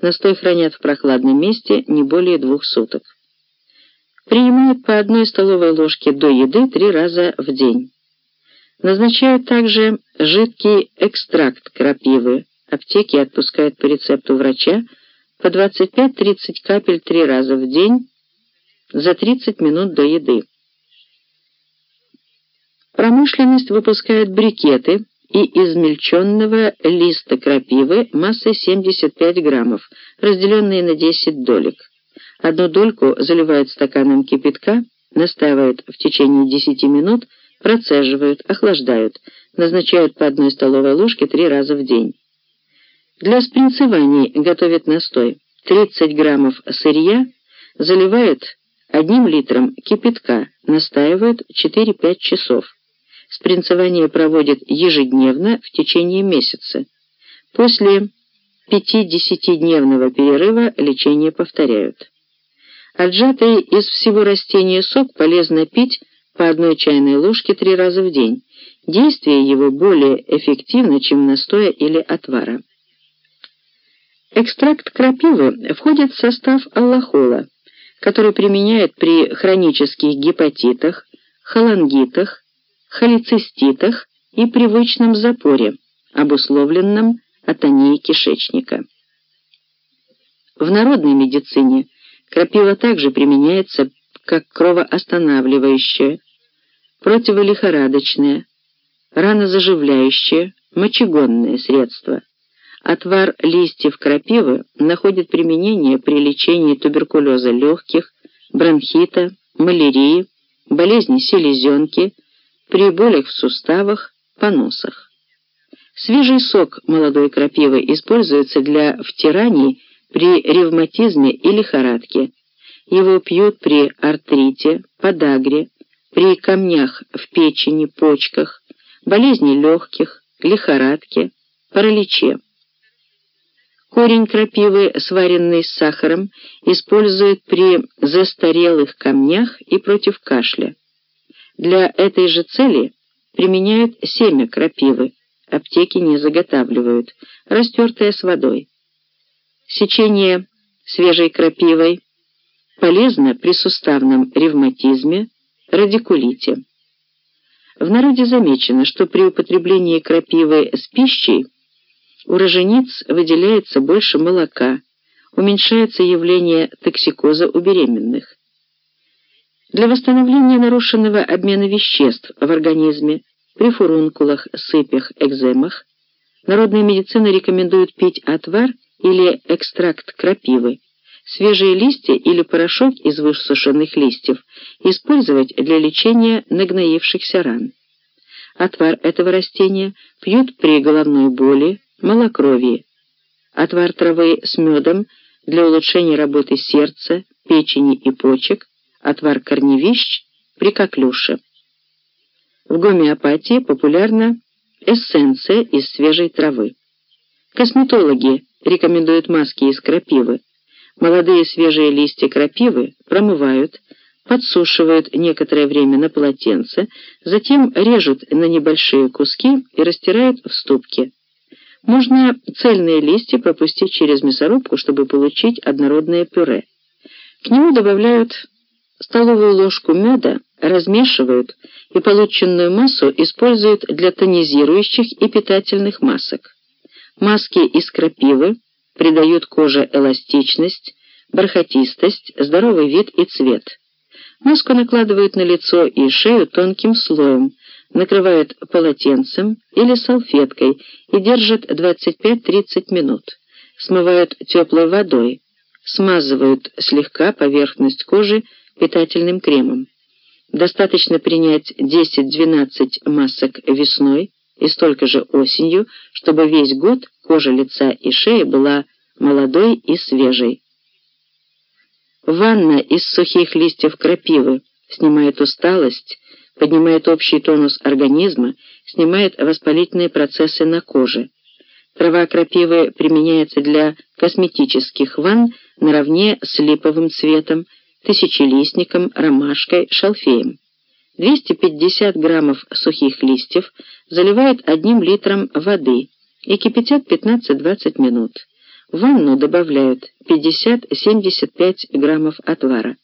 Настой хранят в прохладном месте не более двух суток. Принимают по одной столовой ложке до еды три раза в день. Назначают также жидкий экстракт крапивы. Аптеки отпускают по рецепту врача по 25-30 капель три раза в день за 30 минут до еды. Промышленность выпускает брикеты и измельченного листа крапивы массой 75 граммов, разделенные на 10 долек. Одну дольку заливают стаканом кипятка, настаивают в течение 10 минут, процеживают, охлаждают, назначают по одной столовой ложке три раза в день. Для спринцеваний готовят настой. 30 граммов сырья заливают одним литром кипятка, настаивают 4-5 часов. Спринцевание проводят ежедневно в течение месяца. После 5-10-дневного перерыва лечение повторяют. Отжатый из всего растения сок полезно пить по одной чайной ложке три раза в день. Действие его более эффективно, чем настоя или отвара. Экстракт крапивы входит в состав аллахола, который применяют при хронических гепатитах, холангитах, холециститах и привычном запоре, обусловленном атонией кишечника. В народной медицине крапива также применяется как кровоостанавливающее, противолихорадочное, ранозаживляющее, мочегонное средство. Отвар листьев крапивы находит применение при лечении туберкулеза легких, бронхита, малярии, болезни селезенки, при болях в суставах, поносах. Свежий сок молодой крапивы используется для втираний при ревматизме и лихорадке. Его пьют при артрите, подагре, при камнях в печени, почках, болезни легких, лихорадке, параличе. Корень крапивы, сваренный с сахаром, используют при застарелых камнях и против кашля. Для этой же цели применяют семя крапивы, аптеки не заготавливают, растертое с водой. Сечение свежей крапивой полезно при суставном ревматизме, радикулите. В народе замечено, что при употреблении крапивы с пищей у рожениц выделяется больше молока, уменьшается явление токсикоза у беременных. Для восстановления нарушенного обмена веществ в организме при фурункулах, сыпях, экземах народная медицина рекомендует пить отвар или экстракт крапивы, свежие листья или порошок из высушенных листьев использовать для лечения нагноившихся ран. Отвар этого растения пьют при головной боли, малокровии. Отвар травы с медом для улучшения работы сердца, печени и почек, отвар корневищ при коклюше. В гомеопатии популярна эссенция из свежей травы. Косметологи рекомендуют маски из крапивы. Молодые свежие листья крапивы промывают, подсушивают некоторое время на полотенце, затем режут на небольшие куски и растирают в ступке. Можно цельные листья пропустить через мясорубку, чтобы получить однородное пюре. К нему добавляют столовую ложку меда, размешивают и полученную массу используют для тонизирующих и питательных масок. Маски из крапивы придают коже эластичность, бархатистость, здоровый вид и цвет. Маску накладывают на лицо и шею тонким слоем, накрывают полотенцем или салфеткой и держат 25-30 минут. Смывают теплой водой, смазывают слегка поверхность кожи питательным кремом. Достаточно принять 10-12 масок весной и столько же осенью, чтобы весь год кожа лица и шеи была молодой и свежей. Ванна из сухих листьев крапивы снимает усталость, поднимает общий тонус организма, снимает воспалительные процессы на коже. Трава крапивы применяется для косметических ванн наравне с липовым цветом, тысячелистником, ромашкой, шалфеем. 250 граммов сухих листьев заливают одним литром воды и кипятят 15-20 минут. В ванну добавляют 50-75 граммов отвара.